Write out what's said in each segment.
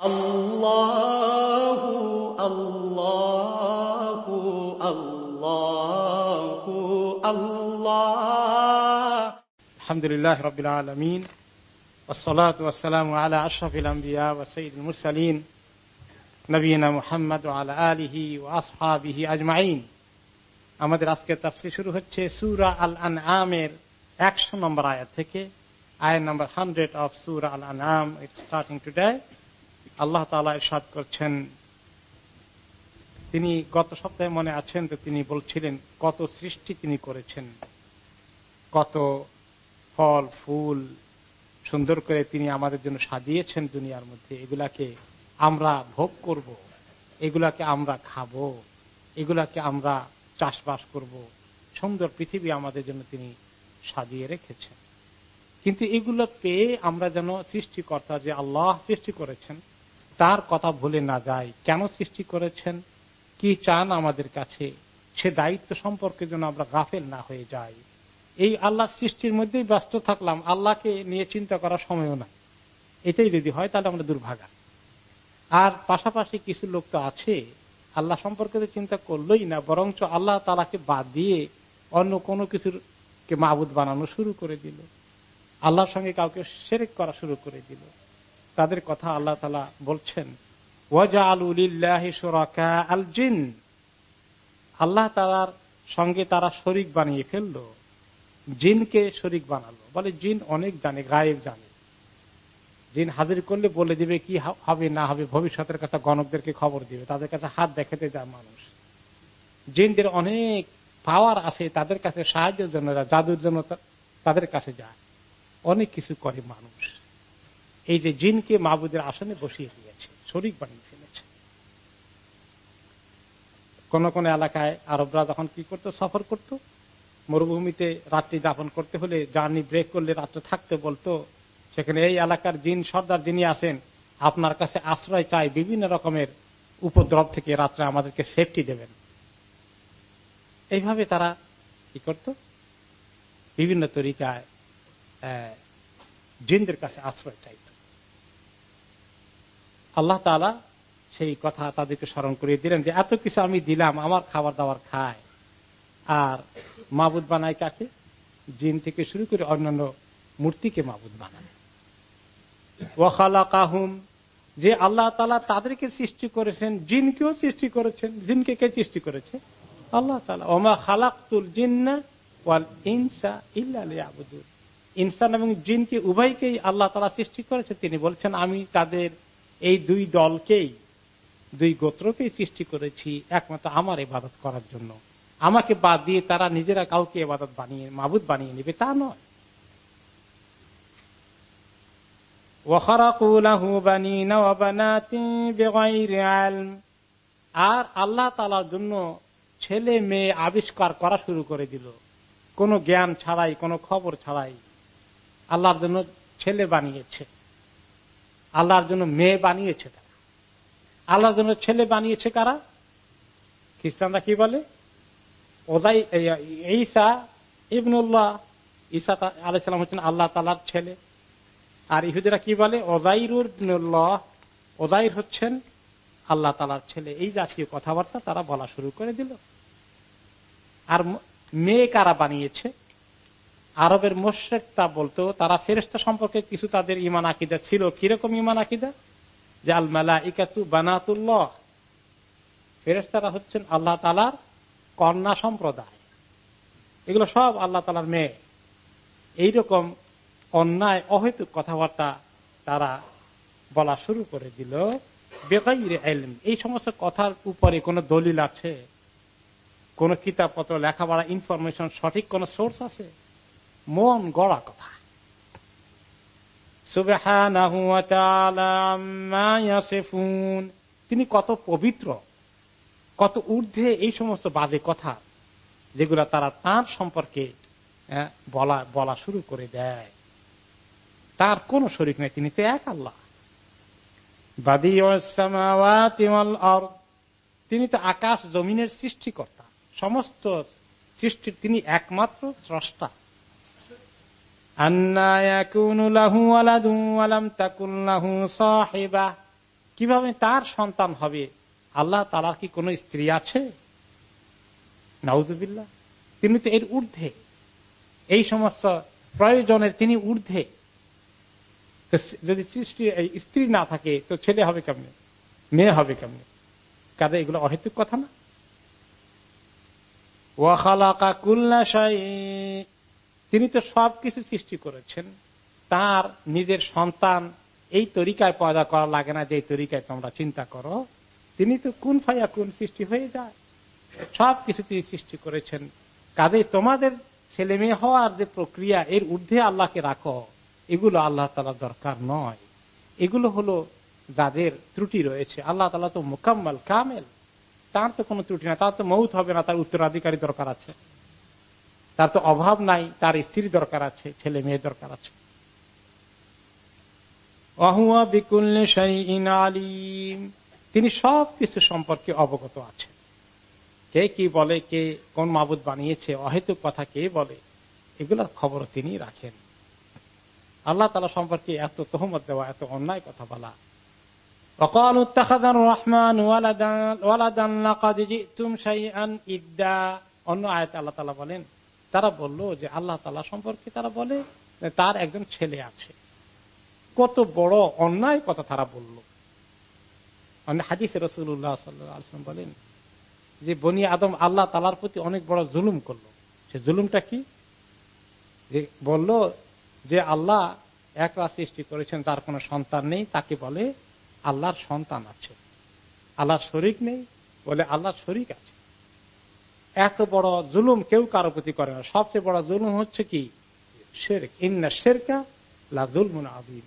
الله الله الله الله الحمد لله رب العالمين والصلاة والسلام على أشرف الأنبياء وسيد المرسلين নবীনা মুহাম্মদ আলা আলিহি ও আসহাবিহি আজমাইন আমাদের আজকে তাফসির শুরু হচ্ছে সুরা আল আন আমের একশো নম্বর আয়াত থেকে আয়াত নম্বর হান্ড্রেড অফ সুরা আল আন আম ইট স্টার্টিং টুডে আল্লাহ তালা ইরশাদ করছেন তিনি গত সপ্তাহে মনে আছেন তো তিনি বলছিলেন, কত সৃষ্টি তিনি করেছেন কত ফল, ফুল সুন্দর করে তিনি আমাদের জন্য সাজিয়েছেন দুনিয়ার মধ্যে এগুলাকে আমরা ভোগ করব। এগুলাকে আমরা খাব, এগুলাকে আমরা চাষবাস করব। সুন্দর পৃথিবী আমাদের জন্য তিনি সাজিয়ে রেখেছেন কিন্তু এগুলো পেয়ে আমরা যেন সৃষ্টিকর্তা যে আল্লাহ সৃষ্টি করেছেন তার কথা ভুলে না যাই কেন সৃষ্টি করেছেন? কি চান আমাদের কাছে? সে দায়িত্ব সম্পর্কে যেন আমরা গাফেল না হয়ে যাই। এই আল্লাহ সৃষ্টির মধ্যেই ব্যস্ত থাকলাম। আল্লাহকে নিয়ে চিন্তা করার সময়ও না এটাই যদি হয়, তাহলে আমরা দুর্ভাগা। আর পাশাপাশি কিছু লোক তো আছে। আল্লাহ সম্পর্কে তো চিন্তা করলোই না, বরঞ্চ আল্লাহ তালাকে বাদ দিয়ে অন্য কোনো কিছুর কে মাবুদ বানানো শুরু করে দিল। আল্লাহর সঙ্গে কাউকে সেরেক করা শুরু করে দিল। তাদের কথা আল্লাহ তালা বলছেন। আল জিন। আল্লাহ তালার সঙ্গে তারা শরিক বানিয়ে ফেলল। জিনকে শরিক বানালো। বলে জিন অনেক জানে গায়েব জানে। জিন হাজির করলে বলে দিবে কি হবে না হবে ভবিষ্যতের কথা গণকদেরকে খবর দিবে তাদের কাছে হাত দেখাতে যায় মানুষ। জিনদের অনেক পাওয়ার আছে তাদের কাছে সাহায্যের জন্য জাদুর জন্য তাদের কাছে যায় অনেক কিছু করে মানুষ। এই যে জিনকে মাবুদের আসনে বসিয়ে দিয়েছে, শরিক বানিয়ে ফেলেছে। কোন কোন এলাকায় আরবরা যখন কি করতো, সফর করত, মরুভূমিতে রাত্রি যাপন করতে হলে জার্নি ব্রেক করলে রাত্রে থাকতে বলতো, সেখানে এই এলাকার জিন সর্দার যিনি আছেন, আপনার কাছে আশ্রয় চাই, বিভিন্ন রকমের উপদ্রব থেকে রাত্রে আমাদেরকে সেফটি দেবেন। এইভাবে তারা কি করত? বিভিন্ন তরিকায় জিনদের কাছে আশ্রয় চাইত। আল্লাহ তালা সেই কথা তাদেরকে স্মরণ করিয়ে দিলেন যে, এত কিছু আমি দিলাম, আমার খাবার দাবার খায়। আর মাবুদ বানায় কাকে? জিন থেকে শুরু করে অন্যান্য মূর্তিকে মাবুদ বানায়। ওয়াখালাকাহুম যে আল্লাহ তালা তাদেরকে সৃষ্টি করেছেন, জিনকেও সৃষ্টি করেছেন, জিনকে কে সৃষ্টি করেছে? আল্লাহ তালা ওমা খালাকুল জিন্না ওয়াল ইনসা ইনসান এবং জিনকে উভয়কেই আল্লাহ তালা সৃষ্টি করেছে। তিনি বলছেন, আমি তাদের এই দুই দলকেই, দুই গোত্রকেই সৃষ্টি করেছি একমাত্র আমার ইবাদত করার জন্য। আমাকে বাদ দিয়ে তারা নিজেরা কাউকে এবাদত বানিয়ে, মাবুদ বানিয়ে নেবে তা নয়। আর আল্লাহ তালার জন্য ছেলে মেয়ে আবিষ্কার করা শুরু করে দিল। কোনো জ্ঞান ছাড়াই, কোনো খবর ছাড়াই আল্লাহর জন্য ছেলে বানিয়েছে। আল্লাহর জন্য মেয়ে বানিয়েছে তারা। আল্লাহর জন্য ছেলে বানিয়েছে কারা? খ্রিস্টানরা কি বলে? ওদাই ঈসা ইবনুল্লাহ, ঈসা আলাইসালাম হচ্ছেন আল্লাহ তালার ছেলে। আর ইহুদিরা কি বলে? ওজাইরুর ওজাইর হচ্ছেন আল্লাহ তালার ছেলে। এই জাতীয় কথাবার্তা তারা বলা শুরু করে দিল। আর মেয়ে কারা বানিয়েছে? আরবের মোশেক তা বলতো, তারা ফেরেস্তা সম্পর্কে কিছু তাদের ইমান আকিদা ছিল। কীরকম ইমান আকিদা? যে আল মেলা ইকাতু বানাতুল্লাহ। ফেরেস্তারা হচ্ছেন আল্লাহ তালার কন্যা সম্প্রদায়। এগুলো সব আল্লাহ তালার মেয়ে। এইরকম অন্যায়, অহেতুক কথাবার্তা তারা বলা শুরু করে দিল। বেকাইরে এলম এই সমস্ত কথার উপরে কোন দলিল আছে? কোন কিতাবপত্র, লেখাপড়া, ইনফরমেশন, সঠিক কোন সোর্স আছে? মন গড়া কথা তিনি কত পবিত্র, কত ঊর্ধ্বে এই সমস্ত বাজে কথা যেগুলা তারা তার সম্পর্কে বলা বলা শুরু করে দেয়। তার কোন শরিক নেই, তিনি তো এক আল্লাহ। তিনি তো আকাশ জমিনের সৃষ্টিকর্তা। সমস্ত সৃষ্টির তিনি একমাত্র স্রষ্টা। কীভাবে তার সন্তান হবে? আল্লাহ তালার কি কোন স্ত্রী আছে? নাউদুবিল্লা তিনি তো এর ঊর্ধ্বে। এই সমস্ত প্রয়োজনের তিনি ঊর্ধ্বে। যদি সৃষ্টি স্ত্রী না থাকে, তো ছেলে হবে কেমনে? মেয়ে হবে কেমনে? কাজে এগুলো অহেতুক কথা না। তিনি তো সবকিছু সৃষ্টি করেছেন। তার নিজের সন্তান এই তরিকায় পয়দা করা লাগে না যে তরিকায় তোমরা চিন্তা করো। তিনি তো কোন ফাইয়া কোন সৃষ্টি হয়ে যায়। সবকিছু তিনি সৃষ্টি করেছেন। কাজে তোমাদের ছেলে মেয়ে হওয়ার যে প্রক্রিয়া, এর ঊর্ধ্বে আল্লাহকে রাখো। এগুলো আল্লাহ তালা দরকার নয়। এগুলো হলো যাদের ত্রুটি রয়েছে। আল্লাহ তালা তো মোকাম্মল কামেল। তার তো কোনো ত্রুটি না তার তো মৌত হবে না, তার উত্তরাধিকারী দরকার আছে। তার তো অভাব নাই, তার স্ত্রী দরকার আছে, ছেলে মেয়ে দরকার আছে। তিনি সব কিছু সম্পর্কে অবগত আছেন। কে কি বলে, কে কোন মাবুদ বানিয়েছে, অহেতুক কথা কে বলে, এগুলো খবর তিনি রাখেন। আল্লাহ তালা সম্পর্কে এত তহমত দেওয়া, এত অন্যায় কথা বলা। অন্য আয়ত আল্লাহ বলেন তারা বলল যে আল্লাহ তালা সম্পর্কে তারা বলে তার একজন ছেলে আছে। কত বড় অন্যায় কথা তারা বলল। হাদিস রসুল্লাহ বলেন যে বনি আদম আল্লাহ তালার প্রতি অনেক বড় জুলুম করল। সে জুলুমটা কি? যে বলল যে আল্লাহ একরা সৃষ্টি করেছেন, তার কোনো সন্তান নেই, তাকে বলে আল্লাহর সন্তান আছে। আল্লাহর শরিক নেই, বলে আল্লাহর শরিক আছে। এত বড় জুলুম কেউ কারও প্রতি করে না। সবচেয়ে বড় জুলুম হচ্ছে কি? শেরক। ইন্না শেরকা লাজুলমুন আবিম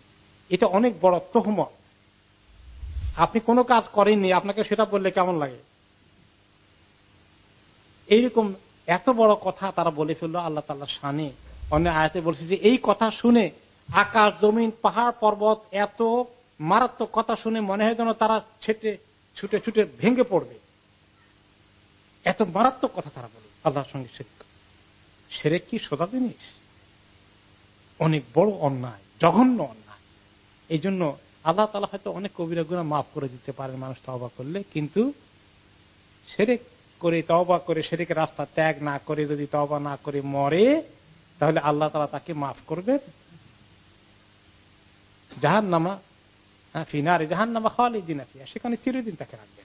এটা অনেক বড় তহমত। আপনি কোনো কাজ করেননি, আপনাকে সেটা বললে কেমন লাগে? এইরকম এত বড় কথা তারা বলে ফেলল আল্লাহ তাল্লাহ সানে অন্য আয়াতে বলছে যে, এই কথা শুনে আকাশ, জমিন, পাহাড়, পর্বত এত মারাত্মক কথা শুনে মনে হয় যেন তারা ছেটে, ছুটে ছুটে ভেঙে পড়বে। এত মারাত্মক কথা তারা বলে। আল্লাহর সঙ্গে সেরে কি সোজা জিনিস? অনেক বড় অন্যায়, জঘন্য অন্যায়। এই জন্য আল্লাহ তালা হয়তো অনেক কবিরা গুণা মাফ করে দিতে পারেন মানুষ তবা করলে, কিন্তু সেরেক করে তবা করে সেরেকে রাস্তা ত্যাগ না করে, যদি তবা না করে মরে, তাহলে আল্লাহ তালা তাকে মাফ করবেন। জাহান নামা ফিনারে জাহান নামা খাওয়ালি দিন সেখানে চিরদিন তাকে রাখবেন।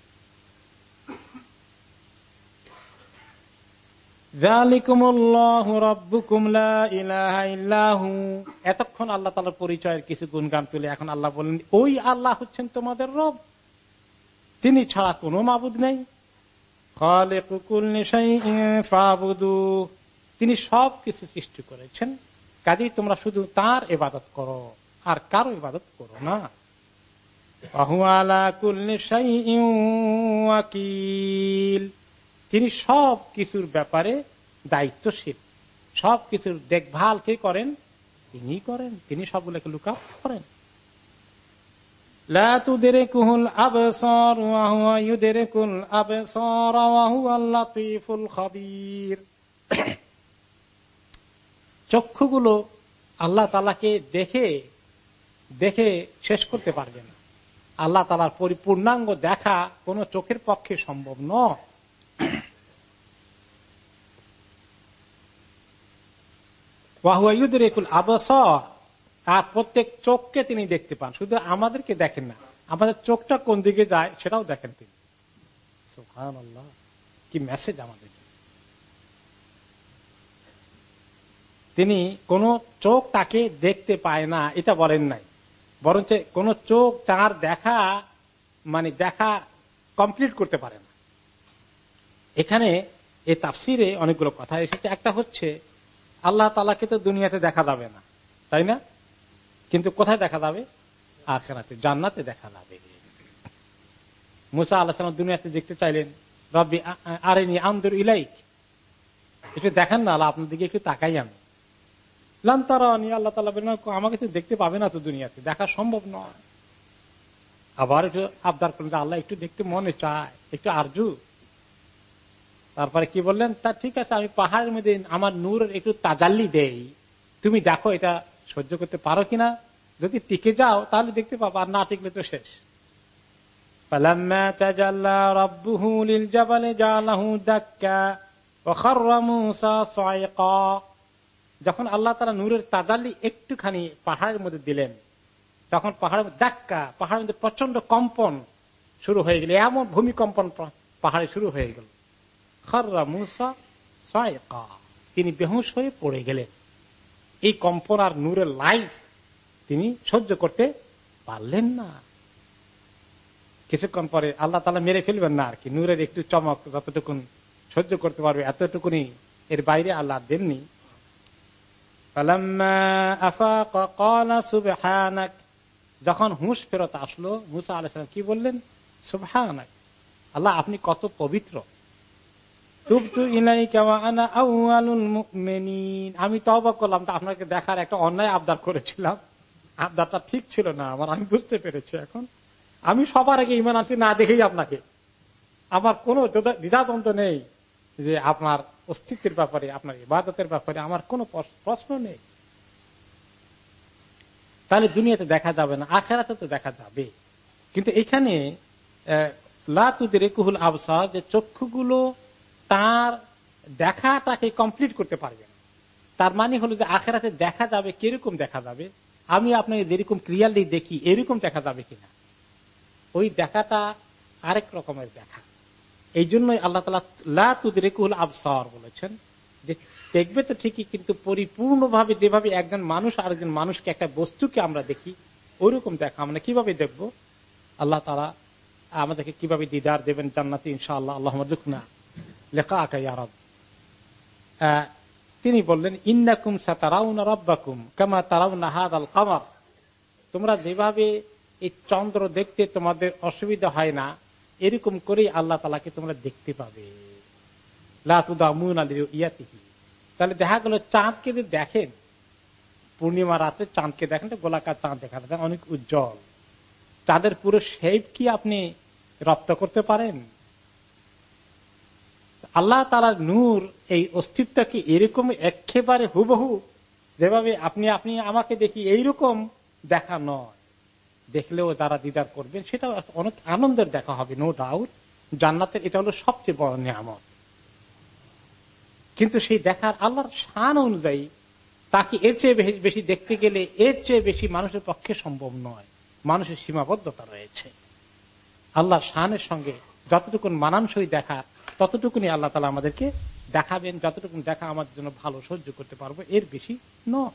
এতক্ষণ আল্লাহ তালার পরিচয়ের কিছু গুণগান তুলে এখন আল্লাহ বলেন, ওই আল্লাহ হচ্ছেন তোমাদের রব। তিনি ছাড়া কোনো মাবুদ নেই। তিনি সব কিছু সৃষ্টি করেছেন। কাজেই তোমরা শুধু তার ইবাদত করো, আর কারও ইবাদত করো না। তিনি সব কিছুর ব্যাপারে দায়িত্বশীল। সব কিছুর দেখভাল কে করেন? তিনি করেন। তিনি সবগুলোকে লুকা করেন। চক্ষুগুলো আল্লাহ তালাকে দেখে দেখে শেষ করতে পারবে না। আল্লাহ তালার পরিপূর্ণাঙ্গ দেখা কোন চোখের পক্ষে সম্ভব নয়। আর প্রত্যেক চোখকে তিনি দেখতে পান। শুধু আমাদেরকে দেখেন না, আমাদের চোখটা কোন দিকে যায় সেটাও দেখেন তিনি। কি মেসেজ আমাদের। তিনি কোন চোখ তাকে দেখতে পায় না, এটা বলেন নাই। বরঞ্চ কোন চোখ তার দেখা মানে দেখা কমপ্লিট করতে পারে না এখানে এই তাফসিরে অনেকগুলো কথা এসেছে। একটা হচ্ছে, আল্লাহ তালাকে তো দুনিয়াতে দেখা যাবে না, তাই না? কিন্তু কোথায় দেখা যাবে? আখেরাতে, জান্নাতে দেখা যাবে। মুসা আল্লাহ দুনিয়াতে দেখতে চাইলেন, রব্বি আরেনি আন্দর ইলাইক। একটু দেখেন না, আল্লাহ আপনার দিকে একটু তাকাই আমি। লান্তারানি আল্লাহ তালা আমাকে তো দেখতে পাবে না তো দুনিয়াতে, দেখা সম্ভব নয়। আবার একটু আবদার করলেন আল্লাহ একটু দেখতে মনে চায়, একটু আরজু। তারপরে কি বললেন, তা ঠিক আছে, আমি পাহাড়ের মধ্যে আমার নূরের একটু তাজাল্লি দেই। তুমি দেখো এটা সহ্য করতে পারো কিনা? যদি টিকে যাও, তাহলে দেখতে পাবো, আর না টিকলে তো শেষ। যখন আল্লাহ তারা নূরের তাজাল্লি একটুখানি পাহাড়ের মধ্যে দিলেন, তখন পাহাড়ের ধাক্কা পাহাড়ের মধ্যে প্রচণ্ড কম্পন শুরু হয়ে গেল। এমন ভূমিকম্পন পাহাড়ে শুরু হয়ে গেল। তিনি বেহুশ হয়ে পড়ে গেলেন। এই কম্পন আর নূরের লাইট তিনি সহ্য করতে পারলেন না। কিছুক্ষণ পরে আল্লাহ তালা মেরে ফেলবেন না আর কি। নূরের একটু চমক যতটুকুন সহ্য করতে পারবে এতটুকুনি এর বাইরে আল্লাহ দেননি। যখন হুঁশ ফেরত আসলো, মুসা আলাইসালাম কি বললেন? সুবহানাক। আল্লাহ, আপনি কত পবিত্র। আমি তবা করলাম, তো আপনাকে দেখার একটা অন্যায় আবদার করেছিলাম। আবদারটা ঠিক ছিল না, আমার আমি বুঝতে পেরেছি এখন। আমি সবার আগে ইমান আনছি, না দেখেই আপনাকে। আমার কোন দ্বিধাদ্বন্দ্ব নেই যে আপনার অস্তিত্বের ব্যাপারে, আপনার ইবাদতের ব্যাপারে আমার কোন প্রশ্ন নেই। তাহলে দুনিয়াতে দেখা যাবে না, আখেরাতে তো দেখা যাবে। কিন্তু এখানে লাতুদের কুহুল আবসা যে চক্ষুগুলো তার দেখাটাকে কমপ্লিট করতে পারবে না। তার মানে হলো যে আখেরাতে দেখা যাবে কীরকম দেখা যাবে? আমি আপনাকে যেরকম ক্লিয়ারলি দেখি, এরকম দেখা যাবে কিনা? ওই দেখাটা আরেক রকমের দেখা। এই জন্যই আল্লাহ তালা তুদরেকুল আবসার বলেছেন যে দেখবে তো ঠিকই, কিন্তু পরিপূর্ণভাবে যেভাবে একজন মানুষ আরেকজন মানুষকে একটা বস্তুকে আমরা দেখি ওইরকম দেখা আমরা কীভাবে দেখব? আল্লাহ তারা আমাদেরকে কীভাবে দিদার দেবেন জান্নাতি ইনশাআল্লাহ? আল্লাহ না লেখা আকাই আরব তিনি বললেন, ইন্নাকুম সাতারাউন রব্বাকুম কামা তারাউন হাদ আল কামার। তোমরা যেভাবে এই চন্দ্র দেখতে তোমাদের অসুবিধা হয় না, এরকম করেই আল্লাহ তালাকে তোমরা দেখতে পাবে। তাহলে দেখা গেল, চাঁদকে যে দেখেন, পূর্ণিমা রাতে চাঁদকে দেখেন গোলাকার চাঁদ দেখা যায় অনেক উজ্জ্বল। চাঁদের পুরো শেপ কি আপনি রপ্ত করতে পারেন? আল্লাহ তালার নূর, এই অস্তিত্বকে এরকম একেবারে হুবহু যেভাবে আপনি আপনি আমাকে দেখি এইরকম দেখা নয়। দেখলেও যারা দিদার করবেন সেটা অনেক আনন্দের দেখা হবে নো ডাউট জান্নাতের এটা হলো সবচেয়ে বড় নিয়ামত। কিন্তু সেই দেখার আল্লাহর শান অনুযায়ী তাকে এর চেয়ে বেশি দেখতে গেলে এর চেয়ে বেশি মানুষের পক্ষে সম্ভব নয়। মানুষের সীমাবদ্ধতা রয়েছে। আল্লাহ শানের সঙ্গে যতটুকুন মানানসই দেখা ততটুকুনি আল্লাহ তালা আমাদেরকে দেখাবেন, যতটুকুন দেখা আমাদের জন্য ভালো, সহ্য করতে পারব, এর বেশি নয়।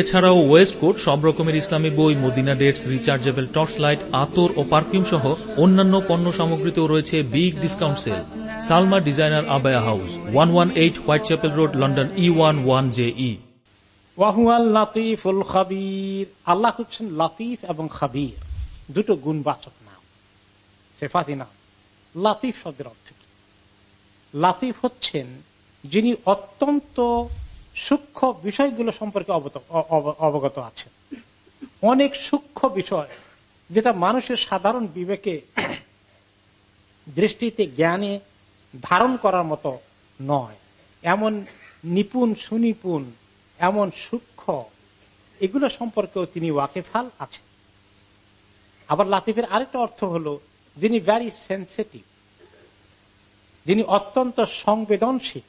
এছাড়াও ওয়েস্ট কোট সব রকমের ইসলামী বই, Medina dates, rechargeable torch light আতর ও পারফিউম সহ অন্যান্য পণ্য সামগ্রীতেও রয়েছে big discount sale. Salma designer abaya house, one one eight Whitechapel Road, London E one one J E Allah হচ্ছেন লাতিফ এবং খাবির। দুটো গুণবাচক নাম। সেফাতি নাম। লাতিফ শব্দের অর্থ কি? লাতিফ হচ্ছেন যিনি অত্যন্ত সূক্ষ্ম বিষয়গুলো সম্পর্কে অবগত আছে। অনেক সূক্ষ্ম বিষয় যেটা মানুষের সাধারণ বিবেকে, দৃষ্টিতে, জ্ঞানে ধারণ করার মতো নয়। এমন নিপুণ, সুনিপুণ, এমন সূক্ষ্ম, এগুলো সম্পর্কেও তিনি ওয়াকেফাল আছেন। আবার লাতিফের আরেকটা অর্থ হল, যিনি ভ্যারি সেন্সিটিভ যিনি অত্যন্ত সংবেদনশীল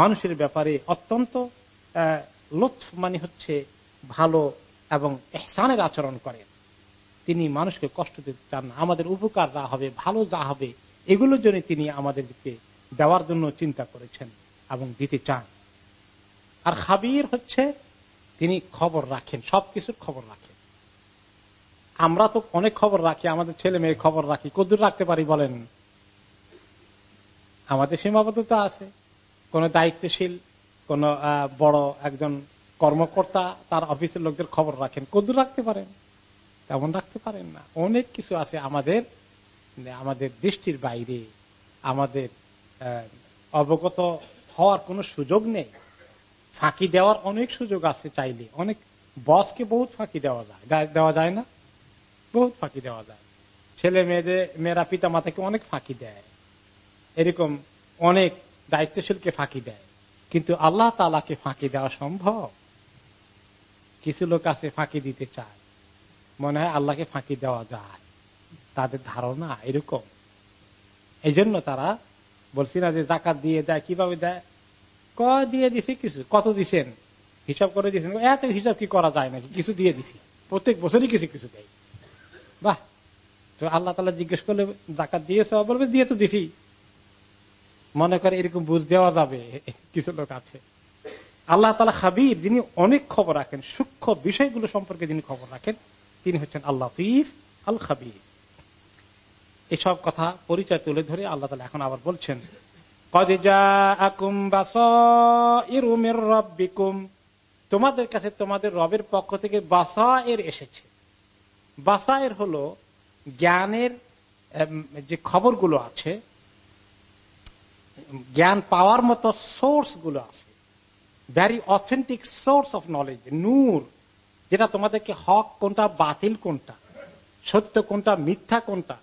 মানুষের ব্যাপারে অত্যন্ত লুৎফ মানে হচ্ছে ভালো এবং এহসানের আচরণ করেন তিনি মানুষকে কষ্ট দিতে চান না। আমাদের উপকার যা হবে, ভালো যা হবে, এগুলোর জন্য তিনি আমাদেরকে দেওয়ার জন্য চিন্তা করেছেন এবং দিতে চান। আর খাবির হচ্ছে, তিনি খবর রাখেন, সবকিছুর খবর রাখেন। আমরা তো অনেক খবর রাখি, আমাদের ছেলে মেয়ের খবর রাখি, কদ্দুর রাখতে পারি বলেন? আমাদের সীমাবদ্ধতা আছে। কোন দায়িত্বশীল, কোন বড় একজন কর্মকর্তা তার অফিসের লোকদের খবর রাখেন। কদ্দুর রাখতে পারেন? তেমন রাখতে পারেন না। অনেক কিছু আছে আমাদের আমাদের দৃষ্টির বাইরে, আমাদের অবগত হওয়ার কোন সুযোগ নেই। ফাঁকি দেওয়ার অনেক সুযোগ আছে চাইলে। অনেক বসকে বহুত ফাঁকি দেওয়া যায়। দেওয়া যায় না? বহুত ফাঁকি দেওয়া যায়। ছেলে মেয়েদের, মেয়েরা পিতা মাতাকে অনেক ফাঁকি দেয়। এরকম অনেক দায়িত্বশীলকে ফাঁকি দেয়। কিন্তু আল্লাহ তালাকে ফাঁকি দেওয়া সম্ভব। কিছু লোক আছে ফাঁকি দিতে চায়। মনে হয় আল্লাহকে ফাঁকি দেওয়া যায়। তাদের ধারণা এরকম। এই জন্য তারা বলছি না যে জাকাত দিয়ে দেয়, কীভাবে দেয়? ক দিয়ে দিছে কিছু? কত দিছেন? হিসাব করে দিয়েছেন এত হিসাব কি করা যায় নাকি? কিছু দিয়ে দিছি। প্রত্যেক বছরই কিছু কিছু দেয়। বাহ! তো আল্লাহ তালা জিজ্ঞেস করলে জাকাত দিয়েছ? বলবে, দিয়ে তো দিছি। মনে করে এরকম বুঝ দেওয়া যাবে, কিছু লোক আছে। আল্লাহ তালা খাবির, যিনি অনেক খবর রাখেন, সূক্ষ্ম বিষয়গুলো সম্পর্কে যিনি খবর রাখেন, তিনি হচ্ছেন আল্লাহ তিফ আল খাবির। এসব কথা পরিচয় তুলে ধরে আল্লাহ তালা এখন আবার বলছেন তোমাদের কাছে তোমাদের রবের পক্ষ থেকে বাসা এর এসেছে। বাসা এর হল জ্ঞানের যে খবরগুলো আছে জ্ঞান পাওয়ার মতো সোর্সগুলো আছে। Very authentic source of knowledge নূর, যেটা তোমাদেরকে হক কোনটা, বাতিল কোনটা, সত্য কোনটা, মিথ্যা কোনটা,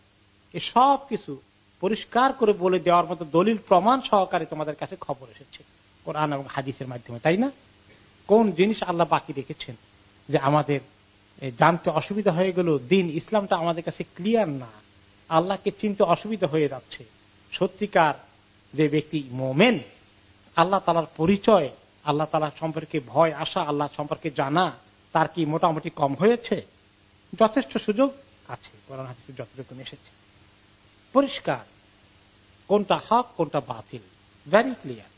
এ সব কিছু পরিষ্কার করে বলে দেওয়ার মতো দলিল প্রমাণ সহকারে তোমাদের কাছে খবর এসেছে। কোরআন এবং হাদিসের মাধ্যমে, তাই না? কোন জিনিস আল্লাহ বাকি রেখেছেন যে আমাদের জানতে অসুবিধা হয়ে গেল, দিন ইসলামটা আমাদের কাছে ক্লিয়ার না। আল্লাহকে চিনতে অসুবিধা হয়ে যাচ্ছে। সত্যিকার যে ব্যক্তি মোমেন, আল্লাহ তালার পরিচয়, আল্লাহ তালা সম্পর্কে ভয় আসা আল্লাহ সম্পর্কে জানা, তার কি মোটামুটি কম হয়েছে? যথেষ্ট সুযোগ আছে। যতটুকু এসেছে। পরিষ্কার। কোনটা হক, কোনটা বাতিল? ভেরি ক্লিয়ার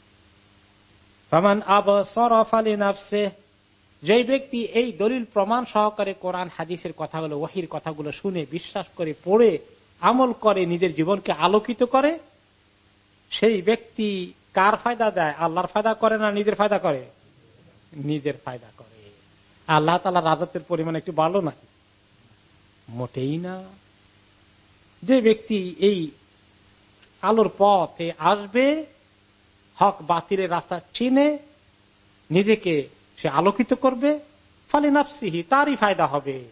যে ব্যক্তি এই দলিল প্রমাণ সহকারে কোরআন হাদিসের কথাগুলো, ওহির কথাগুলো শুনে, বিশ্বাস করে, পড়ে, আমল করে, নিজের জীবনকে আলোকিত করে সেই ব্যক্তি কার ফায়দা দেয়? আল্লাহর ফায়দা করে না নিজের ফায়দা করে? নিজের ফায়দা করে। আল্লাহ তালা রাজত্বের পরিমাণ একটু ভালো নাকি মোটেই না। যে ব্যক্তি এই আলোর পথে আসবে, হক বাতিলের রাস্তা চিনে, নিজেকে সে আলোকিত করবে, ফলে নাফসিহি, তারই ফায়দা হবে।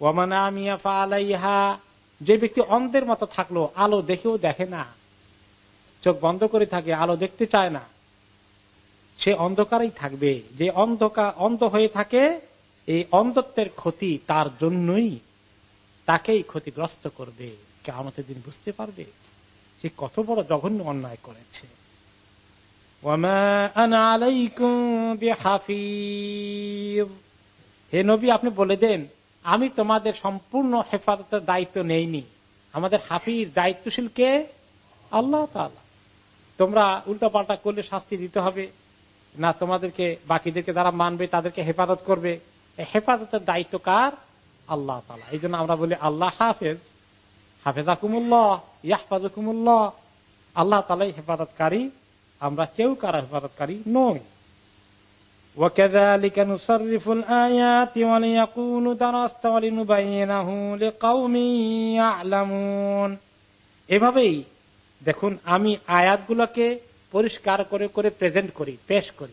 ওমানা মিয়া ফা আলাইহা যে ব্যক্তি অন্ধের মতো থাকল, আলো দেখেও দেখে না। চোখ বন্ধ করে থাকে, আলো দেখতে চায় না। সে অন্ধকারেই থাকবে। যে অন্ধকার অন্ধ হয়ে থাকে, এই অন্ধত্বের ক্ষতি তার জন্যই তাকেই ক্ষতিগ্রস্ত করবে। কেমতের দিন বুঝতে পারবে সে কত বড় জঘন্য অন্যায় করেছে। হে নবী, আপনি বলে দেন, আমি তোমাদের সম্পূর্ণ হেফাজতের দায়িত্ব নেইনি। আমাদের হাফিজ দায়িত্বশীল কে? আল্লাহ তোমরা উল্টা পাল্টা করলে শাস্তি দিতে হবে না তোমাদেরকে বাকিদেরকে যারা মানবে তাদেরকে হেফাজত করবে হেফাজতের দায়িত্ব কার আল্লাহ তালা এই জন্য আমরা বলি আল্লাহ হাফেজ হাফেজা কুমুল্লাহ ইয়াহফাজ কুমুল্লাহ আল্লাহ তালাই হেফাজতকারী আমরা কেউ কারা হেফাজতকারী নই وكذلك نصرف الآيات وليكون درست ولنبينه لقوم يعلمون এভাবেই দেখুন, আমি আয়াতগুলোকে পরিষ্কার করে করে প্রেজেন্ট করি, পেশ করি।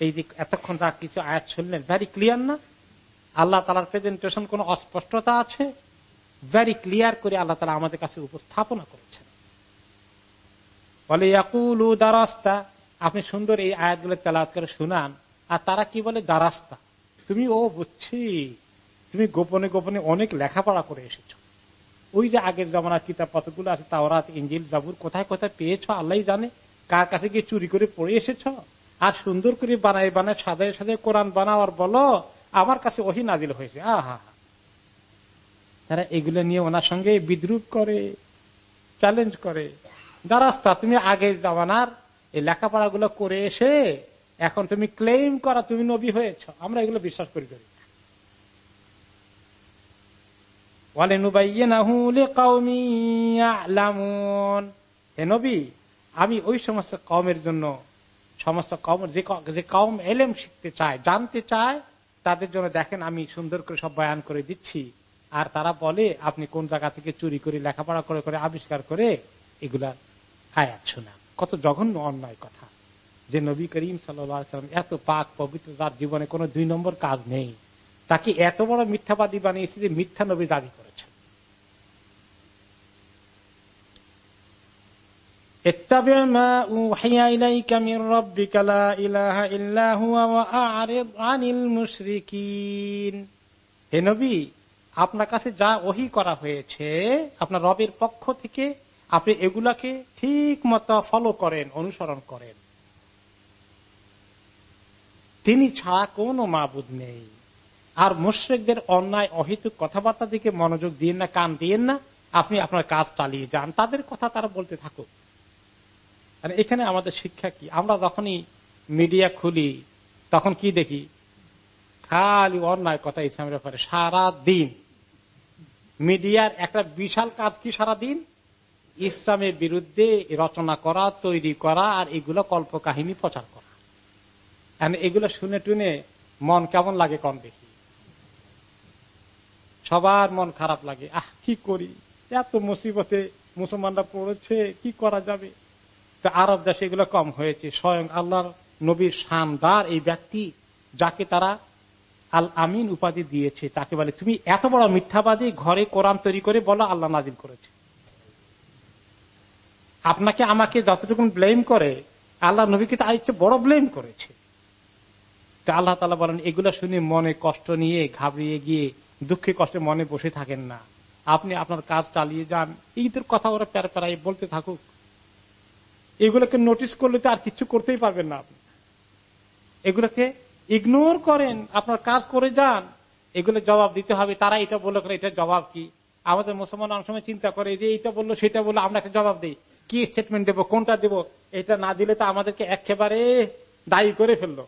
এই দিক এতক্ষণ যা কিছু আয়াত শুনলেন ভেরি ক্লিয়ার না? আল্লাহ তালার প্রেজেন্টেশন কোন অস্পষ্টতা আছে? ভেরি ক্লিয়ার করে আল্লাহ তালা আমাদের কাছে উপস্থাপনা করেছেন। বলে ইয়াকুলু দারাস্তা, আপনি সুন্দর এই আয়াতগুলো তেলাওয়াত করে শুনান, আর তারা কি বলে? দারাস্তা। তুমি, ও, বুঝছি। তুমি গোপনে গোপনে অনেক লেখাপড়া করে এসেছ। ওই যে আগের জমানার কিতাব পত্রগুলো আছে, তাওরাত ইঞ্জিল জাবুর, কোথায় কোথায় পেয়েছ, আল্লাহ জানে। কার কাছে গিয়ে চুরি করে পড়ে এসেছ? আর সুন্দর করে বানায় বানায়, সাজায় সাজায় কোরআন বানাও আর বলো, আমার কাছে ওহি নাজিল হয়েছে। আহা। তারা এগুলো নিয়ে ওনার সঙ্গে বিদ্রুপ করে চ্যালেঞ্জ করে। দারাস্তা, তুমি আগে জামানার এই লেখাপড়া গুলো করে এসে এখন তুমি ক্লেম করা তুমি নবী হয়েছ। আমরা এগুলো বিশ্বাস করি করি হে নবী, আমি ওই সমস্ত কমের জন্য সমস্ত কম যে কম এলেম শিখতে চায়, জানতে চায়, তাদের জন্য দেখেন আমি সুন্দর করে সব বয়ান করে দিচ্ছি। আর তারা বলে, আপনি কোন জায়গা থেকে চুরি করে, লেখাপড়া করে করে আবিষ্কার করে এগুলা আয়াত শোনা কত জঘন্য অন্যায় কথা। যে নবী করিম সাল্লাম এত পাক পবিত্র, যার জীবনে কোন দুই নম্বর কাজ নেই। তাকে এত বড় মিথ্যাবাদী বানিয়েছে যে মিথ্যা নবী দাবি করেছে হে নবী, আপনার কাছে যা ওহি করা হয়েছে, আপনার রবের পক্ষ থেকে আপনি এগুলাকে ঠিক মতো ফলো করেন, অনুসরণ করেন। তিনি ছাড়া কোনো মাবুদ নেই। আর মুশ্রেকদের অন্যায়, অহিতুক কথাবার্তা দিকে মনোযোগ দিয়েন না, কান দিয়েন না। আপনি আপনার কাজ চালিয়ে যান। তাদের কথা তারা বলতে থাকুক। মানে এখানে আমাদের শিক্ষা কি? আমরা যখনই মিডিয়া খুলি, তখন কি দেখি? খালি অন্যায় কথা ইসলামের ব্যাপারে। সারা দিন মিডিয়ার একটা বিশাল কাজ কি সারা দিন? ইসলামের বিরুদ্ধে রচনা করা, তৈরি করা, আর এগুলো কল্প কাহিনী প্রচার করা। এগুলো শুনে টুনে মন কেমন লাগে কম দেখি? সবার মন খারাপ লাগে। আহ, কি করি? এত মুসিবতে মুসলমানরা পড়েছে, কি করা যাবে? আরব দেশে এগুলো কম হয়েছে। স্বয়ং আল্লাহর নবীর শানদার এই ব্যক্তি যাকে তারা আল আমিন উপাধি দিয়েছে, তাকে বলে, তুমি এত বড় মিথ্যাবাদী, ঘরে কোরআন তৈরি করে বলো, আল্লাহ নাজিল করেছে। আপনাকে আমাকে যতটুকু ব্লেম করে, আল্লাহ নবীকে তার বড় ব্লেম করেছে। আল্লাহ তালা বলেন, এগুলো শুনে মনে কষ্ট নিয়ে ঘাবড়িয়ে গিয়ে দুঃখে কষ্টে মনে বসে থাকেন না। আপনি আপনার কাজ চালিয়ে যান। এইদের কথা ওরা প্যার প্যারাই বলতে থাকুক। এগুলোকে নোটিস করলে তো আর কিছু করতেই পারবেন না আপনি। এগুলোকে ইগনোর করেন। আপনার কাজ করে যান। এগুলো জবাব দিতে হবে, তারা এটা বলল এটা জবাব কি? আমাদের মুসলমান অনেক সময় চিন্তা করে যে এইটা বলল, সেটা বলল, আমরা একটা জবাব দিই। কি স্টেটমেন্ট দেবো, কোনটা দেবো? এটা না দিলে তো আমাদেরকে একেবারে দায়ী করে ফেলল।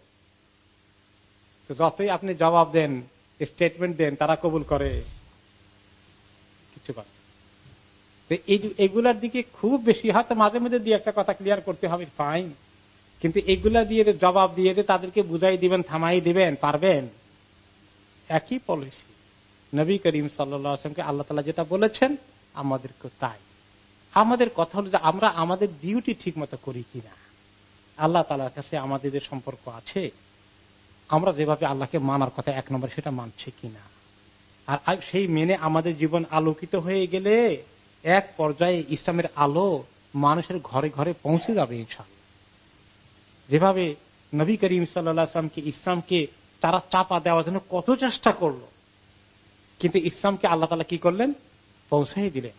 যতই আপনি জবাব দেন স্টেটমেন্ট দেন, তারা কবুল করে। কিছু এগুলার দিকে খুব বেশি হয়তো মাঝে মাঝে দিয়ে একটা কথা ক্লিয়ার করতে হবে ফাইন কিন্তু এগুলা দিয়ে জবাব দিয়ে তাদেরকে বুঝাই দিবেন, থামাই দিবেন, পারবেন? একই পলিসি নবী করিম সাল্লামকে আল্লাহ তালা যেটা বলেছেন আমাদেরকে তাই। আমাদের কথা হলো যে আমরা আমাদের ডিউটি ঠিক মতো করি কিনা। আল্লাহ তালার কাছে আমাদের সম্পর্ক আছে আমরা যেভাবে আল্লাহকে মানার কথা এক নম্বর সেটা মানছে কিনা। আর সেই মেনে আমাদের জীবন আলোকিত হয়ে গেলে এক পর্যায়ে ইসলামের আলো মানুষের ঘরে ঘরে পৌঁছে যাবে যেভাবে নবী করিম সাল্লামকে ইসলামকে তারা চাপা দেওয়ার জন্য কত চেষ্টা করল, কিন্তু ইসলামকে আল্লাহ তালা কি করলেন? পৌঁছাই দিলেন।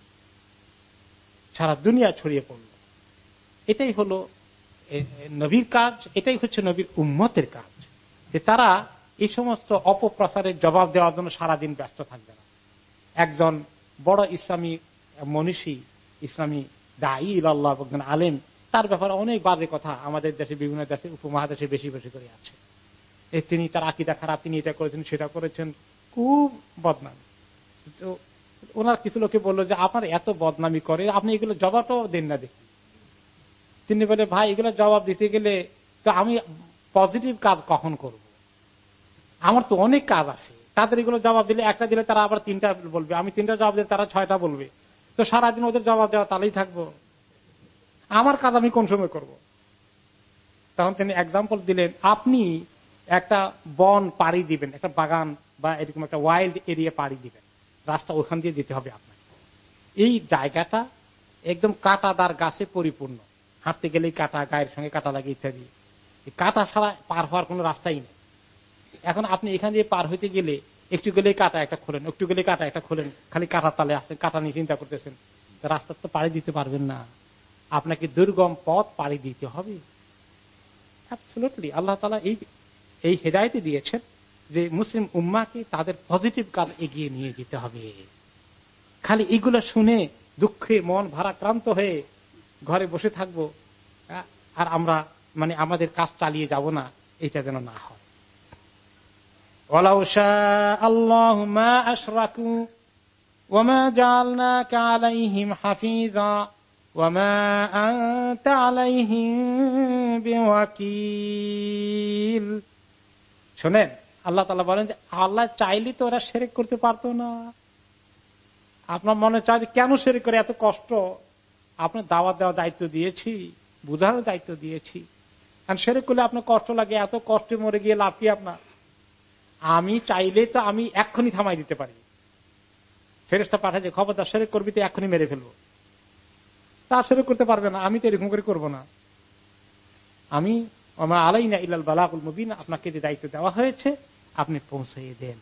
সারা দুনিয়া ছড়িয়ে পড়ল। এটাই হলো নবীর কাজ, এটাই হচ্ছে নবীর উম্মতের কাজ। তারা এই সমস্ত অপপ্রচারের জবাব দেওয়ার জন্য সারাদিন ব্যস্ত থাকবে না। একজন বড় ইসলামী মনীষী, ইসলামী দায়ী আল্লাহ আলেম, তার ব্যাপারে অনেক বাজে কথা আমাদের দেশে, বিভিন্ন দেশে, উপমহাদেশে বেশি বেশি করে আছে। তিনি তার আকিদা খারাপ, তিনি এটা করেছেন, সেটা করেছেন, খুব বদনাম। তো ওনার কিছু লোকে বলল যে, আপনার এত বদনামি করে আপনি এগুলো জবাবটাও দেন না দেখি। তিনি বলে, ভাই এগুলো জবাব দিতে গেলে তো আমি পজিটিভ কাজ কখন করব। আমার তো অনেক কাজ আছে। তাদের এগুলো জবাব দিলে একটা দিলে তারা আবার তিনটা বলবে। আমি তিনটা জবাব দিলে তারা ছয়টা বলবে। তো সারাদিন ওদের জবাব দেওয়া তাহলেই থাকব। আমার কাজ আমি কোন সময় করব। তখন তিনি এক্সাম্পল দিলেন, আপনি একটা বন পাড়ি দিবেন, একটা বাগান বা এরকম একটা ওয়াইল্ড এরিয়া পাড়ি দিবেন। রাস্তা ওখান দিয়ে যেতে হবে আপনার এই জায়গাটা একদম কাটাদার গাছে পরিপূর্ণ। হাঁটতে গেলেই কাটা, গায়ের সঙ্গে কাটা লাগে ইত্যাদি। কাটা ছাড়া পার হওয়ার কোন রাস্তাই নেই। এখন আপনি এখান দিয়ে পার হইতে গেলে একটু গেলে কাটা একটা খোলেন, একটু গেলে কাটা একটা খোলেন, খালি কাটার তালে আসেন কাটা নিয়ে চিন্তা করতেছেন। রাস্তা তো পাড়ি দিতে পারবেন না। আপনাকে দুর্গম পথ পাড়ি দিতে হবে। আল্লাহ তালা এই এই হেদায়তে দিয়েছেন যে মুসলিম উম্মাকে তাদের পজিটিভ কাজ এগিয়ে নিয়ে যেতে হবে। খালি এগুলো শুনে দুঃখে মন ভারাক্রান্ত হয়ে ঘরে বসে থাকব আর আমরা মানে আমাদের কাজ চালিয়ে যাব না, এটা যেন না হয়। ولو شاء الله ما أشركوا وما جعلناك عليهم حفيظا وما أنت عليهم بوكيل শোনেন আল্লাহ তালা বলেন যে আল্লাহ চাইলে তো ওরা সেরেক করতে পারতো না আপনার মনে চায় যে কেন সেরেক করে এত কষ্ট আপনার দাওয়াত দেওয়ার দায়িত্ব দিয়েছি বুঝানোর দায়িত্ব দিয়েছি কারণ সেরেক করলে আপনার কষ্ট লাগে এত কষ্টে মরে গিয়ে লাভ কি আপনার আমি চাইলে তো আমি এক্ষুনি থামাই দিতে পারি। ফেরেস্তা যে খবরদার সেরেক করবি তো এক্ষুনি মেরে ফেলব। তা সেরেক করতে পারবে না, আমি তো এরকম করে করব না। আমি আমার আলাই না ইলাল বালাকুল মুবিন, আপনাকে যে দায়িত্ব দেওয়া হয়েছে, আপনি পৌঁছাইয়ে দেন।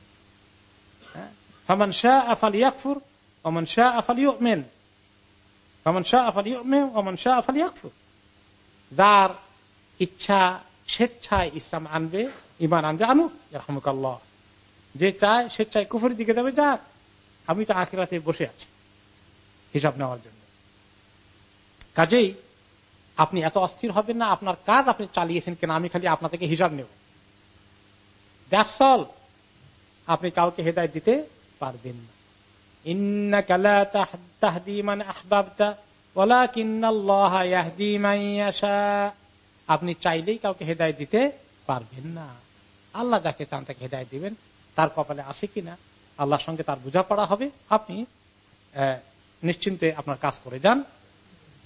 ইয়াকফুর যার ইচ্ছা, স্বেচ্ছায় ইসলাম আনবে ইমান আনবে, আনু রহমকাল্লাহ যে চায় স্বেচ্ছায় কুফুরের দিকে যাবে, যাক, আমি তো আখিরাতে বসে আছি হিসাব নেওয়ার জন্য। কাজেই আপনি এত অস্থির হবেন না, আপনার কাজ আপনি চালিয়েছেন কেন, আমি খালি আপনার থেকে হিসাব নেব। দ্যাটস আপনি কাউকে হেদায় দিতে পারবেন না। আপনি চাইলেই কাউকে হেদায় দিতে পারবেন না। আল্লাহ যাকে চান তাকে হেদায় দিবেন। তার কপালে আছে কিনা, আল্লাহর সঙ্গে তার বোঝাপড়া হবে, আপনি নিশ্চিন্তে আপনার কাজ করে যান।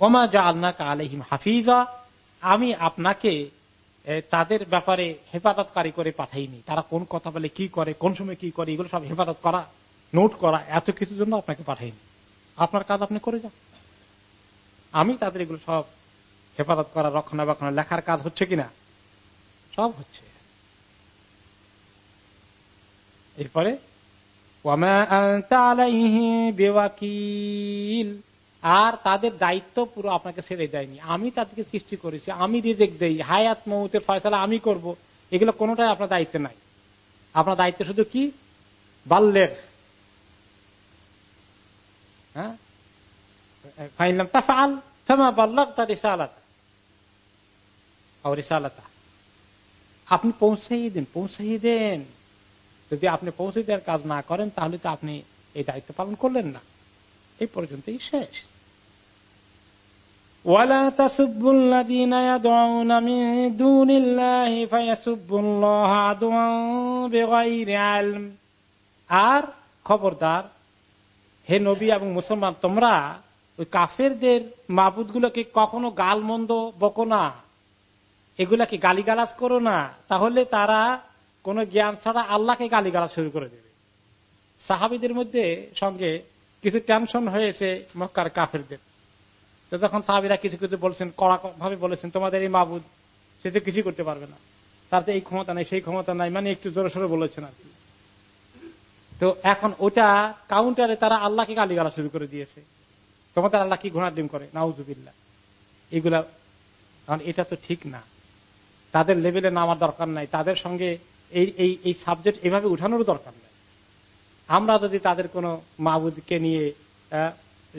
ওমা যা আল্লাহ আলহিম হাফিজা, আমি আপনাকে তাদের ব্যাপারে হেফাজতকারী করে পাঠাইনি। তারা কোন কথা বলে, কি করে, কোন সময় কি করে, এগুলো সব হেফাজত করা, নোট করা, এত কিছুর জন্য আপনাকে পাঠাইনি। আপনার কাজ আপনি করে যান। আমি তাদের এগুলো সব হেফাজত করা রক্ষণাবেক্ষণ লেখার কাজ হচ্ছে কিনা? সব হচ্ছে। এরপরে আর তাদের দায়িত্ব পুরো আপনাকে ছেড়ে দেয়নি। আমি তাদেরকে সৃষ্টি করেছি, আমি রিজেক্ট দেই, হায়াত, মৌতের ফয়সলা আমি করব। এগুলো কোনোটাই আপনার দায়িত্ব নাই। আপনার দায়িত্ব শুধু কি? বাল্যের। হ্যাঁ? আপনি পৌঁছাই দেন পৌঁছাই দেন। যদি আপনি পৌঁছে দেওয়ার কাজ না করেন, তাহলে তো আপনি এই দায়িত্ব পালন করলেন না। এই পর্যন্তই শেষ। আর খবরদার, হে নবী এবং মুসলমান, তোমরা ওই কাফেরদের মাবুদগুলোকে কখনো গাল মন্দ বকো না। এগুলাকে গালিগালাজ করো না। তাহলে তারা কোন জ্ঞান ছাড়া আল্লাহকে গালিগালাজ শুরু করে দেবে। সাহাবিদের মধ্যে সঙ্গে কিছু টেনশন হয়েছে মক্কার কাফেরদের। তো যখন সাহাবিরা কিছু কিছু বলছেন কড়া ভাবে বলেছেন, তোমাদের এই মাবুদ, সে তো কিছু করতে পারবে না। তার এই ক্ষমতা নাই, সেই ক্ষমতা নাই। মানে একটু জোরে সোরে বলেছেন আর তো এখন ওটা কাউন্টারে তারা আল্লাহকে গালিগালা শুরু করে দিয়েছে। তোমাদের আল্লাহ কি ঘোড়ার ডিম করে? নাউজুবিল্লা এগুলা, কারণ এটা তো ঠিক না। তাদের লেভেলে নামার দরকার নাই। তাদের সঙ্গে এই এই সাবজেক্ট এভাবে উঠানোর দরকার নেই। আমরা যদি তাদের কোনো মাহবুদকে নিয়ে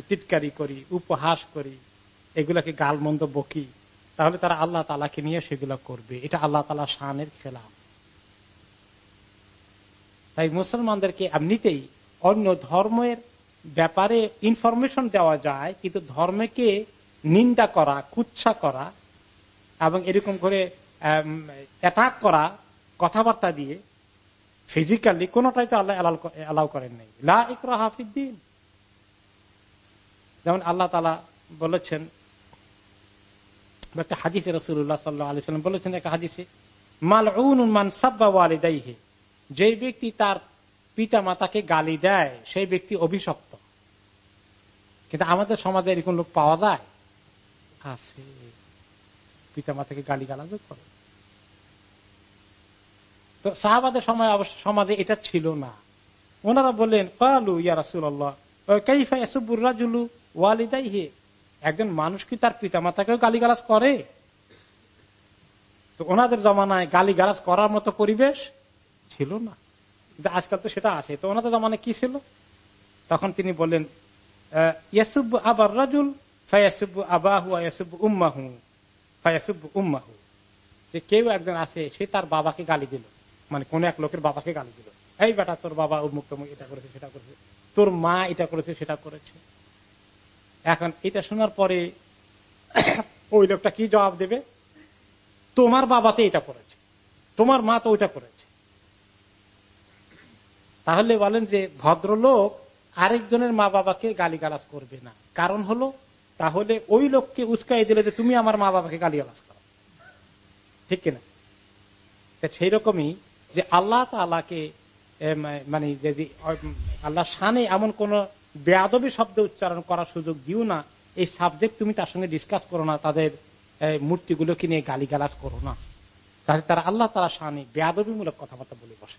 টিটকারি করি, উপহাস করি, এগুলাকে গালমন্দ বকি, তাহলে তারা আল্লাহ তালাকে নিয়ে সেগুলো করবে। এটা আল্লাহ তালা শানের খেলাফ তাই মুসলমানদেরকে এমনিতেই অন্য ধর্মের ব্যাপারে ইনফরমেশন দেওয়া যায়, কিন্তু ধর্মকে নিন্দা করা কুচ্ছা করা এবং এরকম করে অ্যাটাক করা কথাবার্তা দিয়ে ফিজিক্যালি কোনটাই তো আল্লাহ অ্যালাউ করেন নাই। লা হাফিদ্দিন যেমন আল্লাহ তালা বলেছেন, একটা হাদিসে রসুল্লাহ সাল্লাহ আলি সাল্লাম বলেছেন একটা হাদিসে মাল মান সাব্বা ওয়ালিদাইহে যে ব্যক্তি তার পিতা মাতাকে গালি দেয়, সেই ব্যক্তি অভিশপ্ত। কিন্তু আমাদের সমাজে এরকম লোক পাওয়া যায়? আছে। পিতা মাতাকে গালি গালাজ করে। তো সাহাবাদের সময় অবশ্য সমাজে এটা ছিল না। ওনারা বললেন, কালু ইয়া রাসুল্লাহ কাইফাইসুবুর রাজুলু ওয়ালিদাই হে একজন মানুষ কি তার পিতা মাতাকেও গালিগালাজ করে? তো ওনাদের জমানায় গালিগালাজ করার মতো পরিবেশ ছিল না। কিন্তু আজকাল তো সেটা আছে। তো ওনাদের জমানায় কি ছিল? তখন তিনি বললেন ইয়াসুব আবার রাজুল ফায়াসুব আবাহু ইয়াসুব উম্মাহু ফায়াসুব উম্মাহু। যে কেউ একজন আছে, সে তার বাবাকে গালি দিল। মানে কোন এক লোকের বাবাকে গালি দিল। এই বেটা, তোর বাবা উন্মুক্ত এটা করেছে, সেটা করেছে। তোর মা এটা করেছে, সেটা করেছে। এখন এটা শোনার পরে ওই লোকটা কি জবাব দেবে? তোমার বাবাতে এটা করেছে। তোমার মা তো ওইটা করেছে। তাহলে বলেন যে ভদ্রলোক আরেকজনের মা বাবাকে গালি গালিগালাজ করবে না। কারণ হলো, তাহলে ওই লোককে উস্কাই দিলে যে তুমি আমার মা বাবাকে গালি গালিগালাজ করো। ঠিক কিনা? সেই রকমই যে আল্লাহ তালাকে মানে যদি আল্লাহ সানে এমন কোন বেয়াদবী শব্দ উচ্চারণ করার সুযোগ দিও না। এই সাবজেক্ট তুমি তার সঙ্গে ডিসকাস করো না, তাদের মূর্তিগুলোকে নিয়ে গালিগালাজ করো না। তাহলে তারা আল্লাহ তারা সানে বেয়াদবিমূলক কথাবার্তা বলে বসে।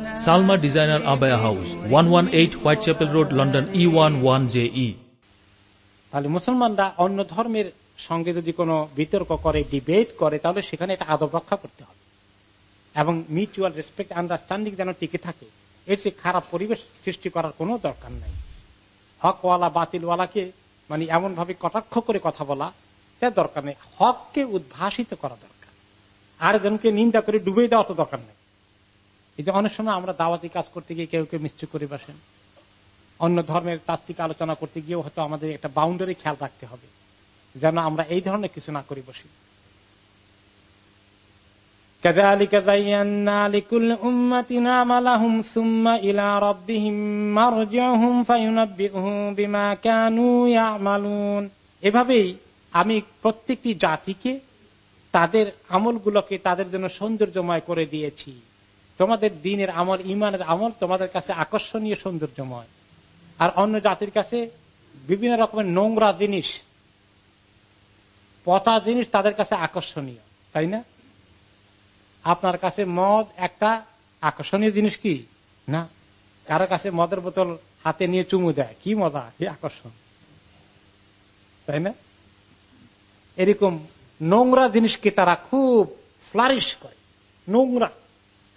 Salma designer abaya house one one eight Whitechapel Road London E one one J E তাহলে মুসলমানরা অন্য ধর্মের সঙ্গে যদি কোনো বিতর্ক করে ডিবেট করে, তাহলে সেখানে এটা আদব রক্ষা করতে হবে। এবং মিউচুয়াল রেসপেক্ট আন্ডারস্ট্যান্ডিং যেন টিকে থাকে, এর চেয়ে খারাপ পরিবেশ সৃষ্টি করার কোনো দরকার নাই। হকওয়ালা, বাতিলওয়ালাকে মানে এমন ভাবে কটাক্ষ করে কথা বলা তার দরকার নেই। হককে উদ্ভাসিত করা দরকার। আর জনকে নিন্দা করে ডুবে দেওয়া তো দরকার নেই। এই যে অনেক সময় আমরা দাওয়াতি কাজ করতে গিয়ে কেউ কেউ মিশ্চু করে বসেন। অন্য ধর্মের তাত্ত্বিক আলোচনা করতে গিয়ে হয়তো আমাদের একটা বাউন্ডারি খেয়াল রাখতে হবে, যেন আমরা এই ধরনের কিছু না করে বসি। এভাবেই আমি প্রত্যেকটি জাতিকে তাদের আমলগুলোকে তাদের জন্য সৌন্দর্যময় করে দিয়েছি। তোমাদের দিনের আমল ইমানের আমল তোমাদের কাছে আকর্ষণীয়, সৌন্দর্যময়। আর অন্য জাতির কাছে বিভিন্ন রকমের নোংরা জিনিস, পচা জিনিস তাদের কাছে আকর্ষণীয়, তাই না? আপনার কাছে মদ একটা আকর্ষণীয় জিনিস কি? না। কারও কাছে মদের বোতল হাতে নিয়ে চুমু দেয়, কি মজা, কি আকর্ষণ। তাই না? এরকম নোংরা জিনিসকে তারা খুব ফ্লারিশ করে, নোংরা।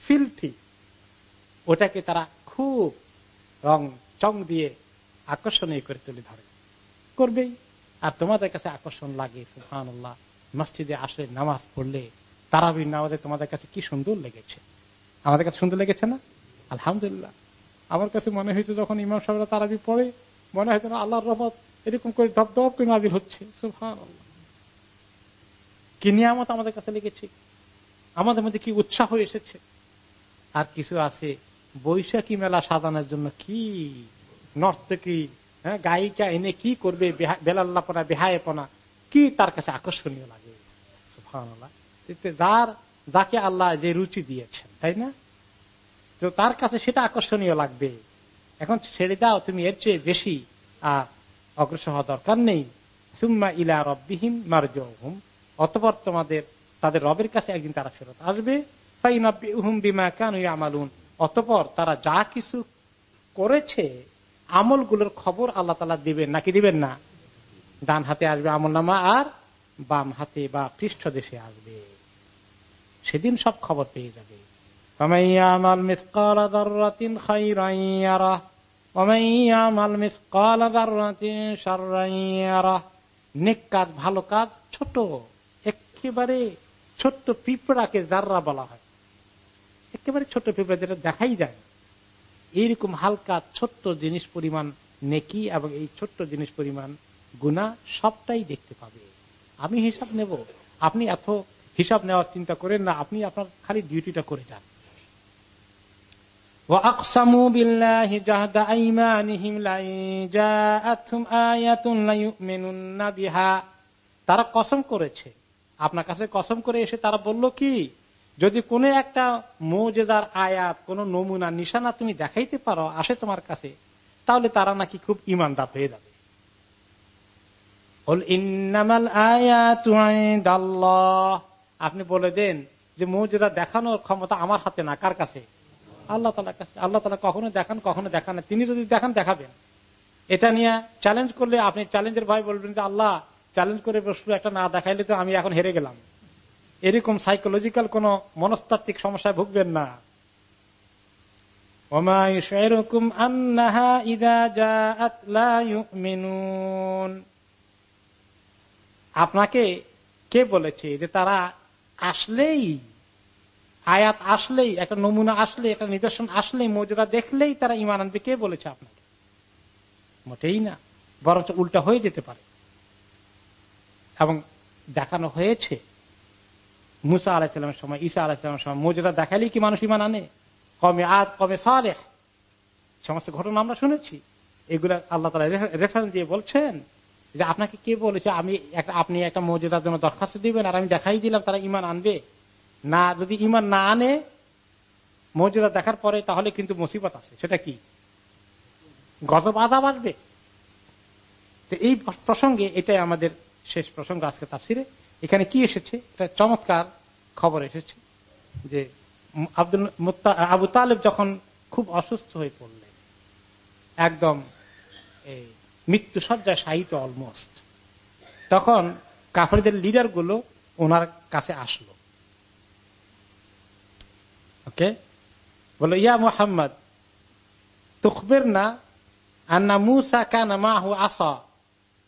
ফিলথি ওটাকে তারা খুব রং চং দিয়ে আকর্ষণীয় করে তুলে ধরে। করবেই। আর তোমাদের কাছে আকর্ষণ লাগে সুহান মসজিদে আসলে নামাজ পড়লে, তারাবির নামাজে তোমাদের কাছে কি সুন্দর লেগেছে? আমাদের কাছে সুন্দর লেগেছে না? আলহামদুলিল্লাহ। আমার কাছে মনে হয়েছে যখন ইমাম সাহেবরা তারাবি পড়ে, মনে হয় যেন আল্লাহর রহমত এরকম করে ধপ ধপ করে নাজির হচ্ছে সুহান কি নিয়ামত আমাদের কাছে লেগেছে? আমাদের মধ্যে কি উৎসাহ এসেছে? আর কিছু আছে। বৈশাখী মেলা সাজানোর জন্য কি নর্তকী হ্যাঁ গায়িকা এনে কি করবে বেলাল্লাপনা, বেহায়েপনা, কি তার কাছে আকর্ষণীয় লাগে? যার, যাকে আল্লাহ যে রুচি দিয়েছেন, তাই না? তো তার কাছে সেটা আকর্ষণীয় লাগবে। এখন ছেড়ে দাও, তুমি এর চেয়ে বেশি, আর অগ্রসর হওয়া দরকার নেই। সুম্মা ইলা রব্বিহীন মার্জ অতপর তোমাদের, তাদের রবের কাছে একদিন তারা ফেরত আসবে। অতপর তারা যা কিছু করেছে, আমলগুলোর খবর আল্লাহ তালা দিবেন, নাকি দিবেন না? ডান হাতে আসবে আমল নামা আর বাম হাতে বা পৃষ্ঠ দেশে আসবে। সেদিন সব খবর পেয়ে যাবে। কাজ, ভালো কাজ, ছোট, একেবারে ছোট্ট পিঁপড়াকে জাররা বলা হয়। একেবারে ছোট্ট পিঁপড়া যেটা দেখাই যায় এইরকম হালকা ছোট্ট জিনিস পরিমাণ নেকি এবং এই ছোট্ট জিনিস পরিমাণ গুণা সবটাই দেখতে পাবে আমি হিসাব নেব আপনি এত হিসাব নেওয়ার চিন্তা করেন না আপনি আপনার খালি ডিউটিটা করে যান وأقسموا بالله جهد أيمانهم لئن جاءتهم آية ليؤمنن بها তারা কসম করেছে আপনার কাছে কসম করে এসে তারা বলল কি যদি কোনো একটা মৌজেদার আয়াত, কোন নমুনা, নিশানা তুমি দেখাইতে পারো, আসে তোমার কাছে, তাহলে তারা নাকি খুব ইমানদার হয়ে যাবে। আপনি বলে দেন যে মৌজেদা দেখানোর ক্ষমতা আমার হাতে না, কার কাছে? আল্লাহ তালার কাছে। আল্লাহ তালা কখনো দেখান কখনো দেখান তিনি যদি দেখান, দেখাবেন। এটা নিয়ে চ্যালেঞ্জ করলে আপনি চ্যালেঞ্জের ভাই বলবেন যে, আল্লাহ চ্যালেঞ্জ করে বসল, একটা না দেখাইলে তো আমি এখন হেরে গেলাম। এরকম সাইকোলজিক্যাল কোন মনস্তাত্ত্বিক সমস্যায় ভুগবেন না। আপনাকে কে বলেছে যে তারা আসলেই, আয়াত আসলেই, একটা নমুনা আসলে একটা নিদর্শন আসলেই, মর্যাদা দেখলেই তারা ইমান আনবে? কে বলেছে আপনাকে? মোটেই না, বরঞ্চ উল্টা হয়ে যেতে পারে। এবং দেখানো হয়েছে মুসা আলাহিসামের সময়, ঈসা আলাহিসামের সময় মর্যাদা দেখালেই কি মানুষ ইমান আনে? কমে আদ কমে সালেহ। সমস্ত ঘটনা আমরা শুনেছি। এগুলা আল্লাহ তালা রেফারেন্স দিয়ে বলছেন যে আপনাকে কে বলেছে, আমি একটা, আপনি একটা মর্যাদার জন্য দরখাস্ত দিবেন আর আমি দেখাই দিলাম তারা ইমান আনবে। না, যদি ইমান না আনে মর্যাদা দেখার পরে তাহলে কিন্তু মুসিবত আছে। সেটা কি? গজব আদাব বাড়বে তো এই প্রসঙ্গে এটাই আমাদের শেষ প্রসঙ্গ আজকে তাফসিরে। এখানে কি এসেছে? এটা চমৎকার খবর এসেছে যে আব্দুল আবু তালেব যখন খুব অসুস্থ হয়ে পড়লেন, একদম মৃত্যু সজ্জায় সাহিত্য অলমোস্ট তখন কাফরিদের লিডারগুলো ওনার কাছে আসলো। ওকে? বলো ইয়া মোহাম্মদ তুখবের না আন্না মুসা কানা মাহু আসা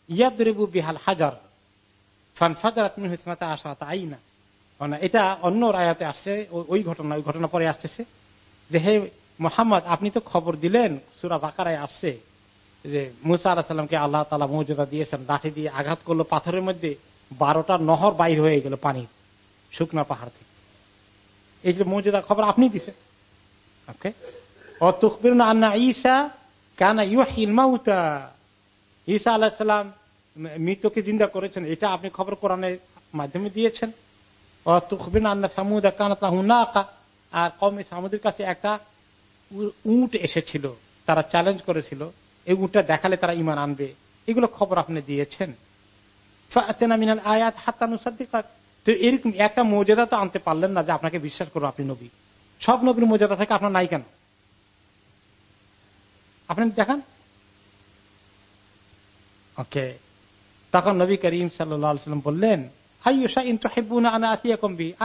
ইয়াদরিবু বিহাল হাজার। এটা অন্য আয়াতে আসছে ওই ঘটনা ওই ঘটনা পরে আসতেছে। যে হে মোহাম্মদ, আপনি তো খবর দিলেন, সুরা বাকারায় আসছে, যে মুসা আল্লাহ সাল্লামকে আল্লাহ তালা মর্যাদা দিয়েছেন, লাঠি দিয়ে আঘাত করল, পাথরের মধ্যে বারোটা নহর বাইর হয়ে গেল পানি শুকনা পাহাড় থেকে। এই যে মর্যাদার খবর আপনি দিছেন। ওকে? ও তুকবির আন্না ঈসা কানা ইউহিল মাউতা। ঈসা আলাহিসাল্লাম মৃতকে জিন্দা করেছেন, এটা আপনি খবর কোরআনের মাধ্যমে দিয়েছেন। আন্না হুনাকা আর কমে সামুদের কাছে একটা উট এসেছিল, তারা চ্যালেঞ্জ করেছিল, এই উটটা দেখালে তারা ইমান আনবে। এগুলো খবর আপনি দিয়েছেন। এরকম একটা মর্যাদা তো আনতে পারলেন না যে আপনাকে বিশ্বাস করব আপনি নবী। সব নবীর মর্যাদা থেকে আপনার নাই কেন? আপনি দেখান? ওকে। তখন নবী করিম সাল্লাম বললেন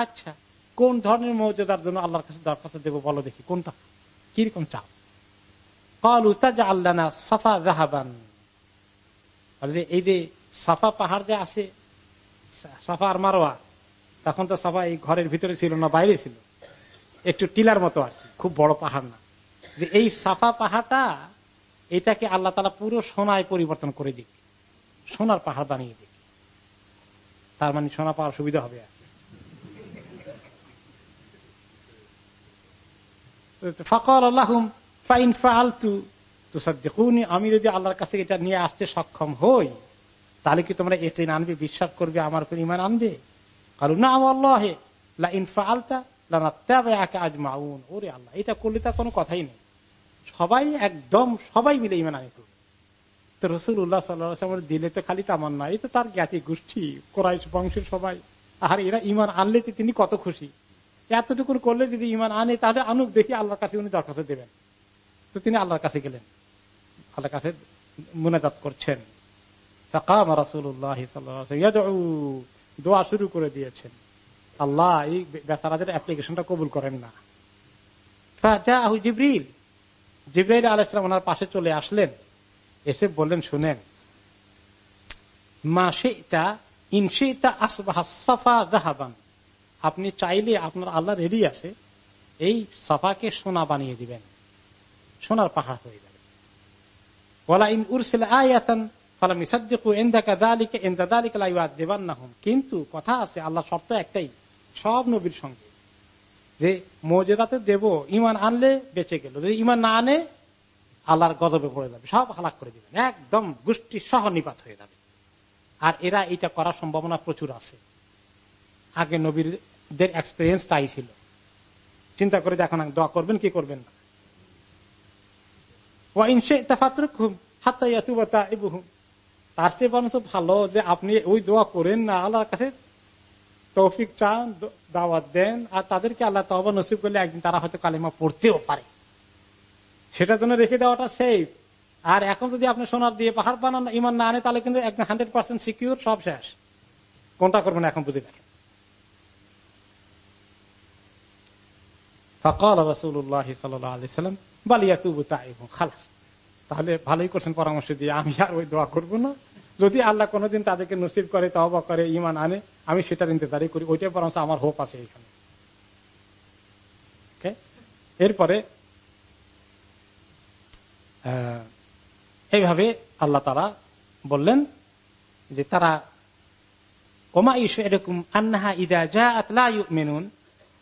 আচ্ছা কোন ধরনের মর্যাদার জন্য আল্লাহর কাছে দরখাস্ত দেবো বলো দেখি, কোনটা? কীরকম সাফা এই যে সাফা পাহাড় যে আছে, সাফা আর মারোয়া, তখন তো সবাই ঘরের ভিতরে ছিল না, বাইরে ছিল। একটু টিলার মতো আর কি, খুব বড় পাহাড় না। যে এই সাফা পাহাড়টা, এটাকে আল্লাহ তালা পুরো সোনায় পরিবর্তন করে দিক। সোনার পাহাড় বানিয়ে দিক তার মানে সোনা পাওয়ার সুবিধা হবে ফকর আল্লাহম, ফাইন ফালতু আমি যদি আল্লাহর কাছে এটা নিয়ে আসতে সক্ষম হই, তাহলে কি তোমরা এতে আনবে বিশ্বাস করবে, আমার উপর ইমান আনবে? কারণ না আল্লাহ ইনফা আলতা আজ মাউন ওরে আল্লাহ, এটা করলে তার কোনো কথাই নেই। সবাই একদম সবাই মিলে ইমান আনি তো রসুল উল্লাহ সাল্লাহ দিলে তো খালি তামান না এই তো তার জ্ঞাতি গোষ্ঠী, কোরাইশ বংশের সবাই। আর এরা ইমান আনলে তিনি কত খুশি। এতটুকু করলে যদি ইমান আনে, তাহলে আনুক দেখি আল্লাহর কাছে উনি দরখাস্ত দেবেন। তো তিনি আল্লাহর কাছে গেলেন। আল্লাহর কাছে মুনাজাত করছেন। দোয়া শুরু করে দিয়েছেন। আল্লাহ, এই বেচারাদের অ্যাপ্লিকেশনটা কবুল করেন না। জিব্রিল জিব্রাইল আলাইসলাম ওনার পাশে চলে আসলেন। এসে বললেন, শুনেন। মা সেটা ইনসেটা আসবাহা জাহাবান আপনি চাইলে আপনার আল্লাহ রেডি আছে, এই সাফাকে সোনা বানিয়ে দিবেন। সোনার পাহাড় হয়ে যাবে। বলা ইন উরসিল আয়াতান কিন্তু কথা আছে আল্লাহ শর্ত একটাই, সব নবীর সঙ্গে। যে মর্যাদাতে দেব ইমান আনলে বেঁচে গেল। যদি ইমান না আনে আল্লাহর গজবে পড়ে যাবে, সব হালাক করে দিবেন। একদম গোষ্ঠী সহ নিপাত হয়ে যাবে। আর এরা এটা করার সম্ভাবনা প্রচুর আছে। আগে নবীরদের এক্সপিরিয়েন্স তাই ছিল। চিন্তা করে দেখো না, দোয়া করবেন কি করবেন না। তার চেয়ে বরঞ্চ ভালো যে আপনি ওই দোয়া করেন না, আল্লাহর কাছে তৌফিক চান দাওয়াত দেন, আর তাদেরকে আল্লাহ তবা নসিব করলে একদিন তারা হয়তো কালিমা পড়তেও পারে। সেটার জন্য রেখে দেওয়াটা সেফ আর এখন যদি আপনি সোনার দিয়ে পাহাড় বানান, ইমান না আনে, তাহলে কিন্তু হান্ড্রেড পার্সেন্ট সিকিউর সব শেষ। কোনটা করবেন এখন বুঝে দেখেন তুবু তাহলে ভালোই করছেন পরামর্শ দিয়ে, আমি আর ওই দোয়া করব না। যদি আল্লাহ কোনোদিন তাদেরকে নসিব করে তহবা করে ইমান আনে, আমি সেটার ইন্তজারি করি। ওইটাই পরামর্শ আমার হোপ আছে এখানে। এরপরে এইভাবে আল্লাহ তারা বললেন যে তারা, ওমা ইস্যু এরকম, আন্নাহা ইদা যা মেনুন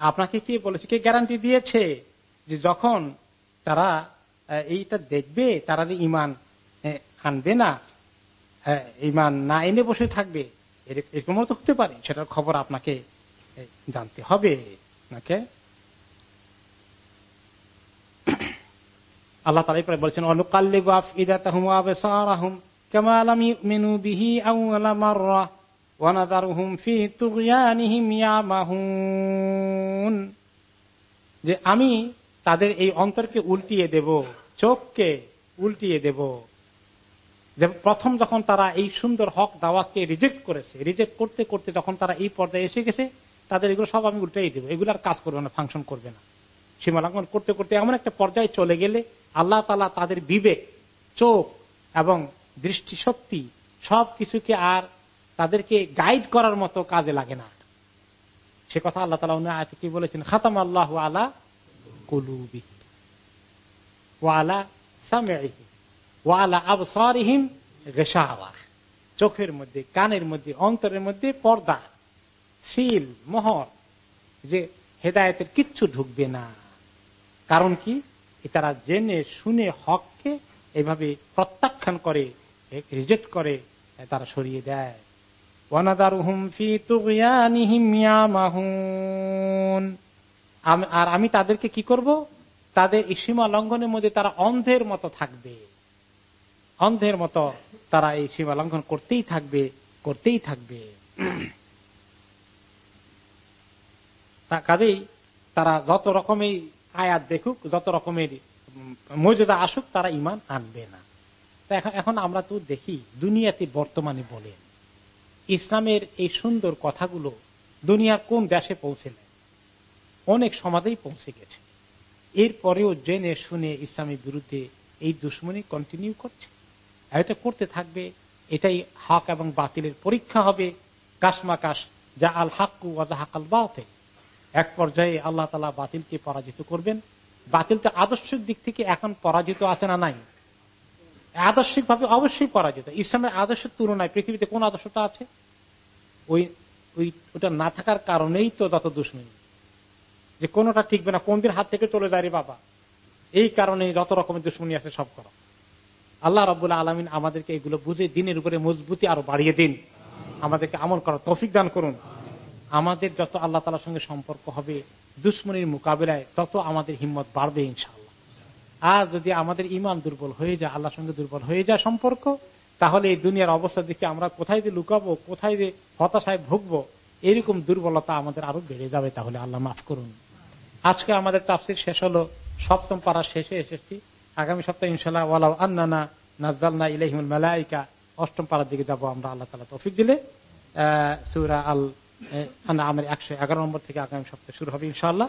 আপনাকে কি বলেছে, কে গ্যারান্টি দিয়েছে যে যখন তারা এইটা দেখবে, তারা যে ইমান আনবে না ইমান না এনে বসে থাকবে এরকমও তো হতে পারে, সেটার খবর আপনাকে জানতে হবে। নাকি আল্লাহ তালাই পরে বলছেন বিহি ফি যে আমি তাদের এই অন্তরকে উল্টিয়ে দেব, চোখকে উল্টিয়ে দেব। যে প্রথম যখন তারা এই সুন্দর হক দাওয়াতকে রিজেক্ট করেছে রিজেক্ট করতে করতে যখন তারা এই পর্যায়ে এসে গেছে, তাদের এগুলো সব আমি উল্টাই দেবো। এগুলো আর কাজ করবে না ফাংশন করবে না। সীমালঙ্ঘন করতে করতে এমন একটা পর্যায়ে চলে গেলে আল্লাহ তালা তাদের বিবেক, চোখ এবং দৃষ্টিশক্তি সব কিছুকে আর তাদেরকে গাইড করার মতো কাজে লাগে না। সে কথা আল্লাহ তালা উনি আয়তে কি বলেছেন? খাতাম আল্লাহ আলা কলুবি ওয়ালা সামিহি ওয়ালা আবসারিহিম গেসাওয়া। চোখের মধ্যে, কানের মধ্যে, অন্তরের মধ্যে পর্দা, সিল, মোহর, যে হেদায়তের কিচ্ছু ঢুকবে না। কারণ কি? তারা জেনে শুনে হককে এভাবে প্রত্যাখ্যান করে, রিজেক্ট করে তারা সরিয়ে দেয়। আর আমি তাদেরকে কি করব? তাদের সীমা লঙ্ঘনের মধ্যে তারা অন্ধের মতো থাকবে। অন্ধের মতো তারা এই সীমা লঙ্ঘন করতেই থাকবে করতেই থাকবে। কাজেই তারা যত রকমের আয়াত দেখুক, যত রকমের মর্যাদা আসুক, তারা ইমান আনবে না। এখন আমরা তো দেখি, দুনিয়াতে বর্তমানে বলেন, ইসলামের এই সুন্দর কথাগুলো দুনিয়ার কোন দেশে পৌঁছেলেন অনেক সমাজেই পৌঁছে গেছে। এরপরেও জেনে শুনে ইসলামের বিরুদ্ধে এই দুশ্মনী কন্টিনিউ করছে। এটা করতে থাকবে, এটাই হক এবং বাতিলের পরীক্ষা হবে, কাশমাকাশ, যা আল হাক্কু ওয়াজা হাকাল বাতে এক পর্যায়ে আল্লাহ তালা বাতিলকে পরাজিত করবেন। বাতিলটা আদর্শিক দিক থেকে এখন পরাজিত আছে না নাই? আদর্শিক ভাবে অবশ্যই পরাজিত। ইসলামের আদর্শের তুলনায় পৃথিবীতে কোন আদর্শটা আছে? ওই ওই, ওটা না থাকার কারণেই তো যত দুশ্মনী। যে কোনটা ঠিকবে না, কোন দিন হাত থেকে চলে যায় রে বাবা? এই কারণে যত রকমের দুশ্মনী আছে, সব করো। আল্লাহ রবুল্লা আলমিন আমাদেরকে এগুলো বুঝে দিনের উপরে মজবুতি আরও বাড়িয়ে দিন। আমাদেরকে আমল করার তফিক দান করুন। আমাদের যত আল্লাহ তালার সঙ্গে সম্পর্ক হবে দুশ্মনির মোকাবিলায়, তত আমাদের হিম্মত বাড়বে ইনশাল্লাহ আর যদি আমাদের ইমান দুর্বল হয়ে যায়, আল্লাহর সঙ্গে দুর্বল হয়ে যায় সম্পর্ক, তাহলে এই দুনিয়ার অবস্থা দেখে আমরা কোথায় যে লুকাবো, কোথায় যে হতাশায় ভুগবো, এরকম দুর্বলতা আমাদের আরও বেড়ে যাবে তাহলে আল্লাহ মাফ করুন। আজকে আমাদের তাফসির শেষ হলো, সপ্তম পাড়ার শেষে এসেছি। আগামী সপ্তাহে ইনশাল্লাহ আন্নানা নাজ্জালনা ইলাইহিমুল মালাইকা, অষ্টম পাড়ার দিকে যাব আমরা আল্লাহ তালা তৌফিক দিলে। সুরা আল আমার একশো এগারো নম্বর থেকে আগামী সপ্তাহে শুরু হবে ইনশাল্লাহ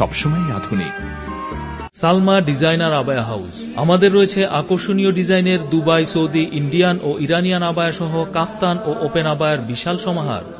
সবসময় আধুনিক। সালমা ডিজাইনার আবায়া হাউস। আমাদের রয়েছে আকর্ষণীয় ডিজাইনের দুবাই, সৌদি, ইন্ডিয়ান ও ইরানিয়ান আবায়া সহ কাফতান ও ওপেন আবায়ের বিশাল সমাহার।